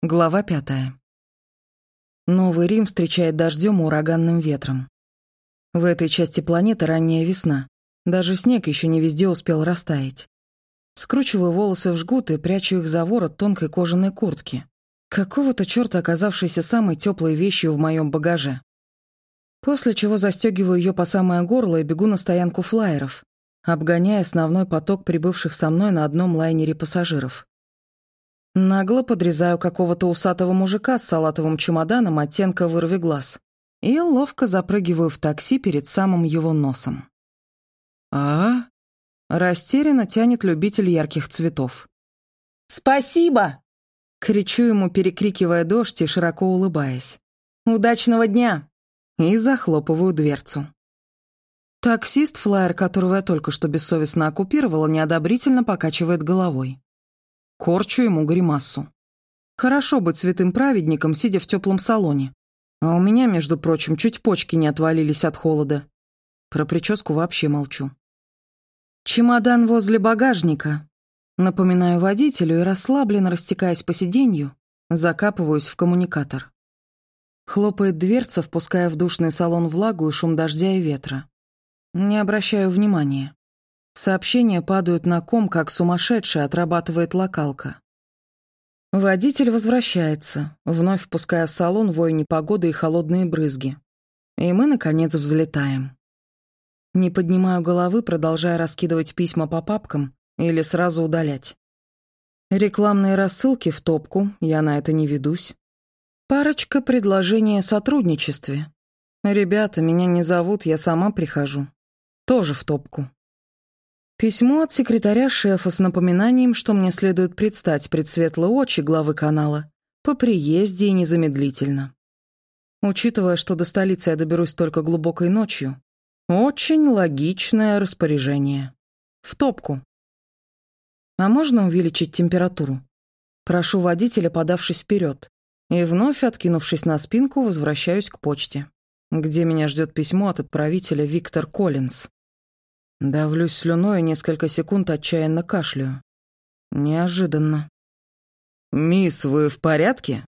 Глава пятая. Новый Рим встречает дождем и ураганным ветром. В этой части планеты ранняя весна. Даже снег еще не везде успел растаять. Скручиваю волосы в жгут и прячу их за ворот тонкой кожаной куртки. Какого-то черта оказавшейся самой теплой вещью в моем багаже. После чего застегиваю ее по самое горло и бегу на стоянку флайеров, обгоняя основной поток прибывших со мной на одном лайнере пассажиров. Нагло подрезаю какого-то усатого мужика с салатовым чемоданом оттенка вырви глаз и ловко запрыгиваю в такси перед самым его носом. а Растерянно тянет любитель ярких цветов. «Спасибо!» — кричу ему, перекрикивая дождь и широко улыбаясь. «Удачного дня!» И захлопываю дверцу. Таксист, флайер которого я только что бессовестно оккупировала, неодобрительно покачивает головой. Корчу ему гримасу. Хорошо быть святым праведником, сидя в теплом салоне. А у меня, между прочим, чуть почки не отвалились от холода. Про прическу вообще молчу. Чемодан возле багажника. Напоминаю водителю и расслабленно растекаясь по сиденью, закапываюсь в коммуникатор. Хлопает дверца, впуская в душный салон влагу и шум дождя и ветра. Не обращаю внимания. Сообщения падают на ком, как сумасшедшая отрабатывает локалка. Водитель возвращается, вновь впуская в салон вой непогоды и холодные брызги. И мы, наконец, взлетаем. Не поднимаю головы, продолжая раскидывать письма по папкам или сразу удалять. Рекламные рассылки в топку, я на это не ведусь. Парочка предложений о сотрудничестве. Ребята, меня не зовут, я сама прихожу. Тоже в топку. Письмо от секретаря шефа с напоминанием, что мне следует предстать пред светлые очи главы канала по приезде и незамедлительно. Учитывая, что до столицы я доберусь только глубокой ночью, очень логичное распоряжение. В топку. А можно увеличить температуру? Прошу водителя, подавшись вперед, и вновь, откинувшись на спинку, возвращаюсь к почте, где меня ждет письмо от отправителя Виктор Коллинз. Давлюсь слюной и несколько секунд отчаянно кашляю. Неожиданно. «Мисс, вы в порядке?»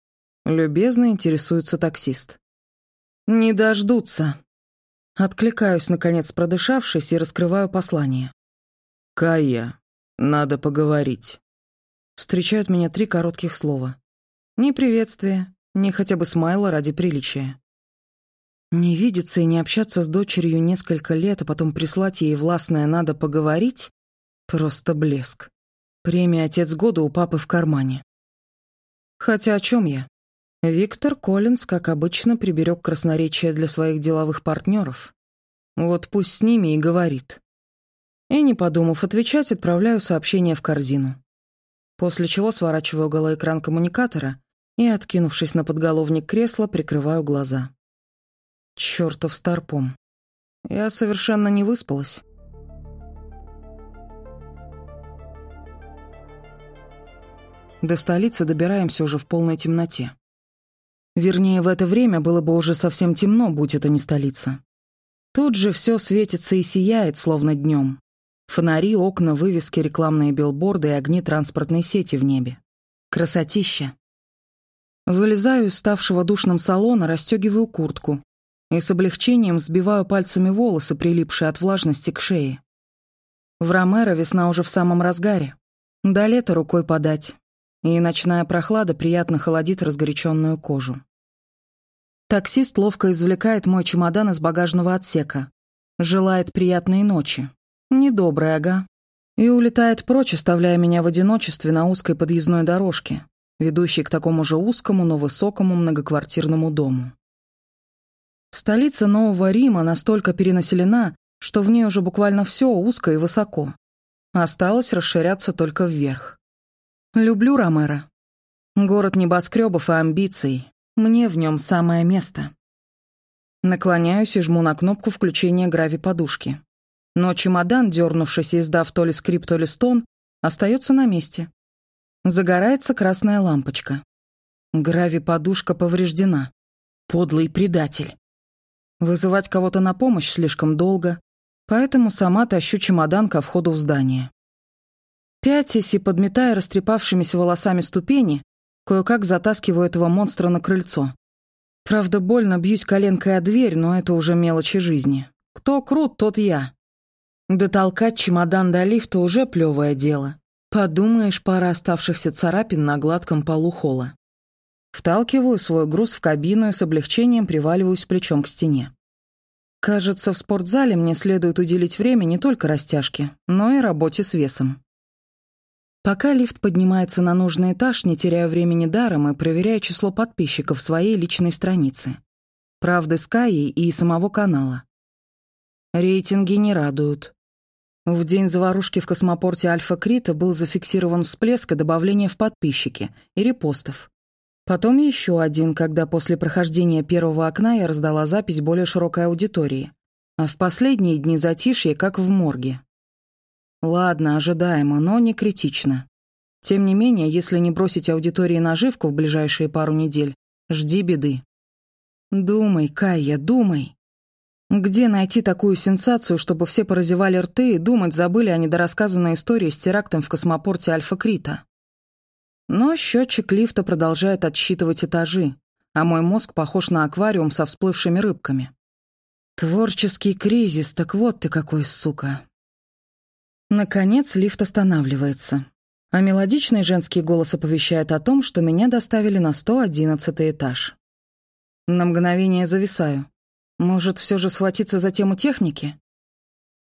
Любезно интересуется таксист. «Не дождутся». Откликаюсь, наконец, продышавшись, и раскрываю послание. «Кая, надо поговорить». Встречают меня три коротких слова. Ни приветствия, ни хотя бы смайла ради приличия. Не видеться и не общаться с дочерью несколько лет, а потом прислать ей властное «надо поговорить» — просто блеск. Премия «Отец года» у папы в кармане. Хотя о чем я? Виктор Коллинз, как обычно, приберег красноречие для своих деловых партнеров. Вот пусть с ними и говорит. И, не подумав отвечать, отправляю сообщение в корзину. После чего сворачиваю голоэкран коммуникатора и, откинувшись на подголовник кресла, прикрываю глаза. Чёртов старпом. Я совершенно не выспалась. До столицы добираемся уже в полной темноте. Вернее, в это время было бы уже совсем темно, будь это не столица. Тут же все светится и сияет, словно днем. Фонари, окна, вывески, рекламные билборды и огни транспортной сети в небе. Красотища. Вылезаю из ставшего душным салона, расстегиваю куртку, и с облегчением сбиваю пальцами волосы, прилипшие от влажности к шее. В Ромеро весна уже в самом разгаре. До лета рукой подать, и ночная прохлада приятно холодит разгоряченную кожу. Таксист ловко извлекает мой чемодан из багажного отсека, желает приятной ночи, недобрый ага, и улетает прочь, оставляя меня в одиночестве на узкой подъездной дорожке, ведущей к такому же узкому, но высокому многоквартирному дому. Столица Нового Рима настолько перенаселена, что в ней уже буквально все узко и высоко. Осталось расширяться только вверх. Люблю Ромеро. Город небоскребов и амбиций. Мне в нем самое место. Наклоняюсь и жму на кнопку включения грави-подушки. Но чемодан, дернувшись и издав то ли скрип, то ли стон, остается на месте. Загорается красная лампочка. Грави-подушка повреждена. Подлый предатель. Вызывать кого-то на помощь слишком долго, поэтому сама тащу чемодан ко входу в здание. Пятясь и подметая растрепавшимися волосами ступени, Кое-как затаскиваю этого монстра на крыльцо. Правда, больно бьюсь коленкой о дверь, но это уже мелочи жизни. Кто крут, тот я. Дотолкать чемодан до лифта уже плевое дело. Подумаешь, пара оставшихся царапин на гладком полу холла. Вталкиваю свой груз в кабину и с облегчением приваливаюсь плечом к стене. Кажется, в спортзале мне следует уделить время не только растяжке, но и работе с весом. Пока лифт поднимается на нужный этаж, не теряя времени даром и проверяя число подписчиков своей личной страницы. Правды Скайи и самого канала. Рейтинги не радуют. В день заварушки в космопорте Альфа Крита был зафиксирован всплеск и добавление в подписчики и репостов. Потом еще один, когда после прохождения первого окна я раздала запись более широкой аудитории. А в последние дни затишье, как в морге. Ладно, ожидаемо, но не критично. Тем не менее, если не бросить аудитории наживку в ближайшие пару недель, жди беды. Думай, Кайя, думай. Где найти такую сенсацию, чтобы все поразевали рты и думать забыли о недорассказанной истории с терактом в космопорте Альфа-Крита? Но счетчик лифта продолжает отсчитывать этажи, а мой мозг похож на аквариум со всплывшими рыбками. Творческий кризис, так вот ты какой, сука. Наконец лифт останавливается, а мелодичный женский голос оповещает о том, что меня доставили на 111 этаж. На мгновение зависаю. Может, все же схватиться за тему техники?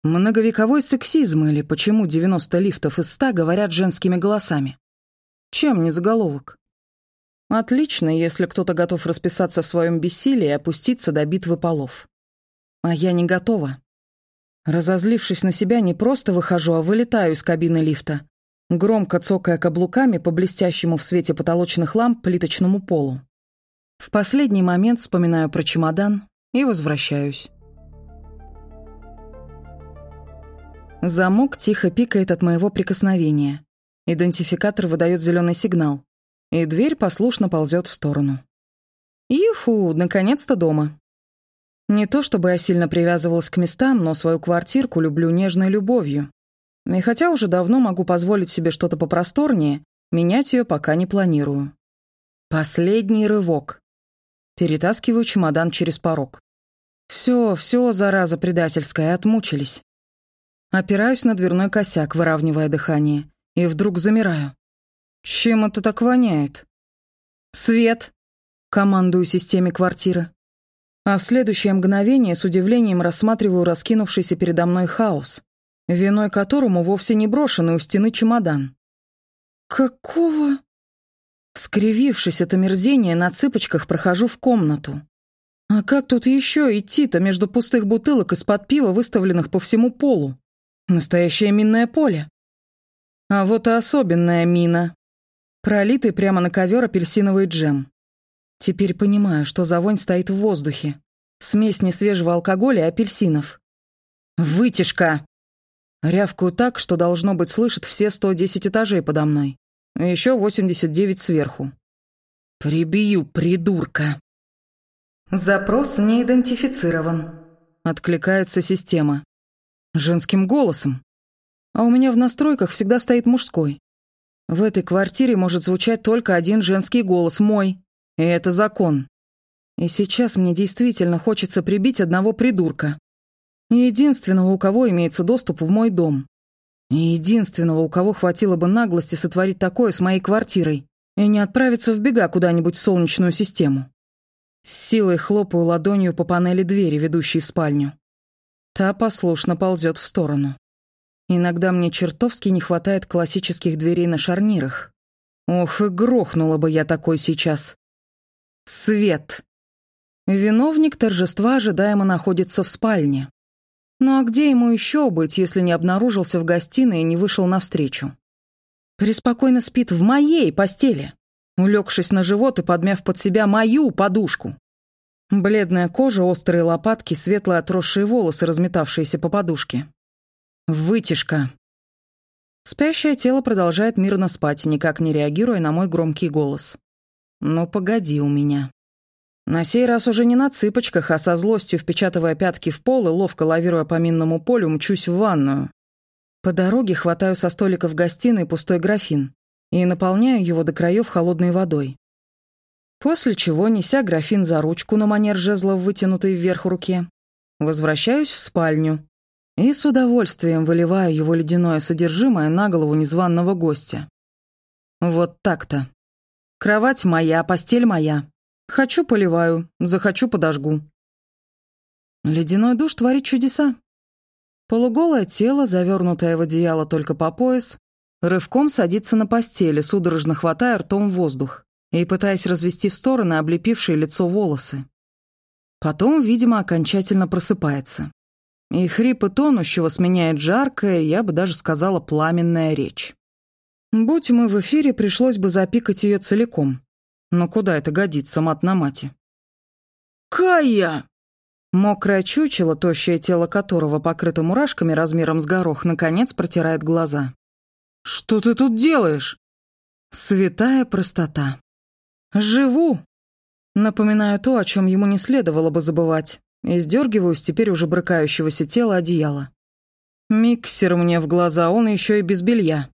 Многовековой сексизм или почему 90 лифтов из 100 говорят женскими голосами? Чем не заголовок? Отлично, если кто-то готов расписаться в своем бессилии и опуститься до битвы полов. А я не готова. Разозлившись на себя, не просто выхожу, а вылетаю из кабины лифта, громко цокая каблуками по блестящему в свете потолочных ламп плиточному полу. В последний момент вспоминаю про чемодан и возвращаюсь. Замок тихо пикает от моего прикосновения. Идентификатор выдает зеленый сигнал, и дверь послушно ползет в сторону. Иху, наконец-то дома. Не то чтобы я сильно привязывалась к местам, но свою квартирку люблю нежной любовью. И хотя уже давно могу позволить себе что-то попросторнее, менять ее пока не планирую. Последний рывок. Перетаскиваю чемодан через порог. Все, все, зараза предательская, отмучились. Опираюсь на дверной косяк, выравнивая дыхание, и вдруг замираю. Чем это так воняет? «Свет!» — командую системе квартиры. А в следующее мгновение с удивлением рассматриваю раскинувшийся передо мной хаос, виной которому вовсе не брошенный у стены чемодан. «Какого?» Скривившись от омерзения, на цыпочках прохожу в комнату. А как тут еще идти-то между пустых бутылок из-под пива, выставленных по всему полу? Настоящее минное поле. А вот и особенная мина. Пролитый прямо на ковер апельсиновый джем. Теперь понимаю, что за вонь стоит в воздухе. Смесь несвежего алкоголя и апельсинов. «Вытяжка!» Рявкаю так, что должно быть слышит все 110 этажей подо мной. Еще 89 сверху. «Прибью, придурка!» «Запрос не идентифицирован», — откликается система. Женским голосом. А у меня в настройках всегда стоит мужской. В этой квартире может звучать только один женский голос, мой. И это закон. И сейчас мне действительно хочется прибить одного придурка. Единственного, у кого имеется доступ в мой дом. И единственного, у кого хватило бы наглости сотворить такое с моей квартирой и не отправиться в бега куда-нибудь в Солнечную систему. С силой хлопаю ладонью по панели двери, ведущей в спальню. Та послушно ползет в сторону. Иногда мне чертовски не хватает классических дверей на шарнирах. Ох, и грохнула бы я такой сейчас. Свет. Виновник торжества ожидаемо находится в спальне. Ну а где ему еще быть, если не обнаружился в гостиной и не вышел навстречу? Преспокойно спит в моей постели, улегшись на живот и подмяв под себя мою подушку. Бледная кожа, острые лопатки, светлые отросшие волосы, разметавшиеся по подушке. Вытяжка. Спящее тело продолжает мирно спать, никак не реагируя на мой громкий голос. «Ну, погоди у меня». На сей раз уже не на цыпочках, а со злостью впечатывая пятки в пол и ловко лавируя по минному полю, мчусь в ванную. По дороге хватаю со столика в гостиной пустой графин. и наполняю его до краев холодной водой. После чего, неся графин за ручку на манер жезла в вытянутой вверх руке, возвращаюсь в спальню и с удовольствием выливаю его ледяное содержимое на голову незваного гостя. Вот так-то. Кровать моя, постель моя. Хочу — поливаю, захочу — подожгу. Ледяной душ творит чудеса. Полуголое тело, завернутое в одеяло только по пояс, рывком садится на постели, судорожно хватая ртом воздух и пытаясь развести в стороны облепившие лицо волосы. Потом, видимо, окончательно просыпается. И хрипы тонущего сменяет жаркая, я бы даже сказала, пламенная речь. Будь мы в эфире, пришлось бы запикать ее целиком. Но куда это годится, мат на мате? «Кая!» Мокрое чучело, тощее тело которого покрыто мурашками размером с горох, наконец протирает глаза. «Что ты тут делаешь?» Святая простота. «Живу!» Напоминаю то, о чем ему не следовало бы забывать, и сдергиваю с теперь уже брыкающегося тела одеяло. Миксер мне в глаза, он еще и без белья.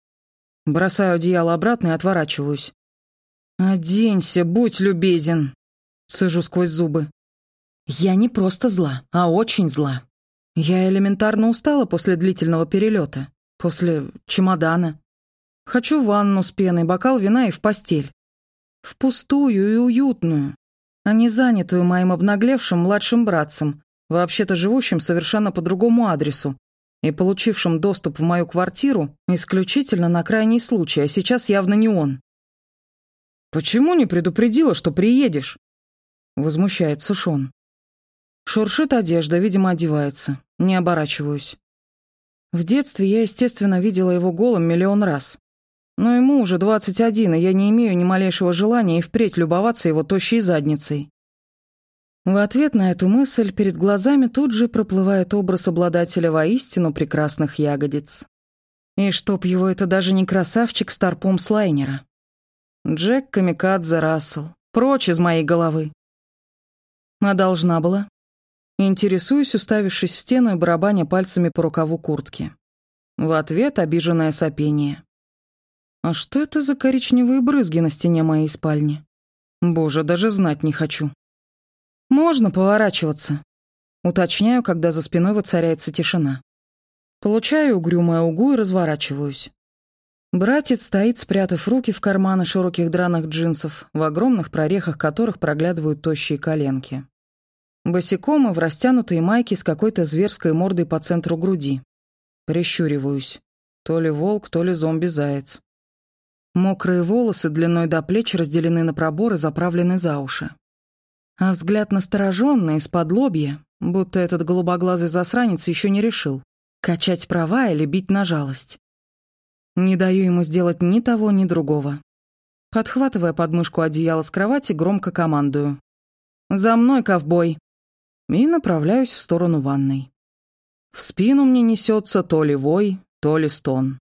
Бросаю одеяло обратно и отворачиваюсь. «Оденься, будь любезен!» Сижу сквозь зубы. Я не просто зла, а очень зла. Я элементарно устала после длительного перелета, после чемодана. Хочу ванну с пеной, бокал вина и в постель. В пустую и уютную, а не занятую моим обнаглевшим младшим братцем, вообще-то живущим совершенно по другому адресу, и получившим доступ в мою квартиру исключительно на крайний случай, а сейчас явно не он. «Почему не предупредила, что приедешь?» — возмущается Шон. Шуршит одежда, видимо, одевается. Не оборачиваюсь. В детстве я, естественно, видела его голым миллион раз. Но ему уже 21, и я не имею ни малейшего желания и впредь любоваться его тощей задницей. В ответ на эту мысль перед глазами тут же проплывает образ обладателя воистину прекрасных ягодиц. И чтоб его это даже не красавчик с торпом слайнера. Джек Камикадзе Рассел. Прочь из моей головы. А должна была. Интересуюсь, уставившись в стену и барабаня пальцами по рукаву куртки. В ответ обиженное сопение. А что это за коричневые брызги на стене моей спальни? Боже, даже знать не хочу. «Можно поворачиваться?» Уточняю, когда за спиной воцаряется тишина. Получаю угрюмое угу и разворачиваюсь. Братец стоит, спрятав руки в карманы широких драных джинсов, в огромных прорехах которых проглядывают тощие коленки. Босиком и в растянутой майке с какой-то зверской мордой по центру груди. Прищуриваюсь. То ли волк, то ли зомби-заяц. Мокрые волосы длиной до плеч разделены на проборы, заправлены за уши а взгляд настороженный, из-под лобья, будто этот голубоглазый засранец еще не решил, качать права или бить на жалость. Не даю ему сделать ни того, ни другого. Подхватывая подмышку одеяла с кровати, громко командую. «За мной, ковбой!» И направляюсь в сторону ванной. В спину мне несется то ли вой, то ли стон.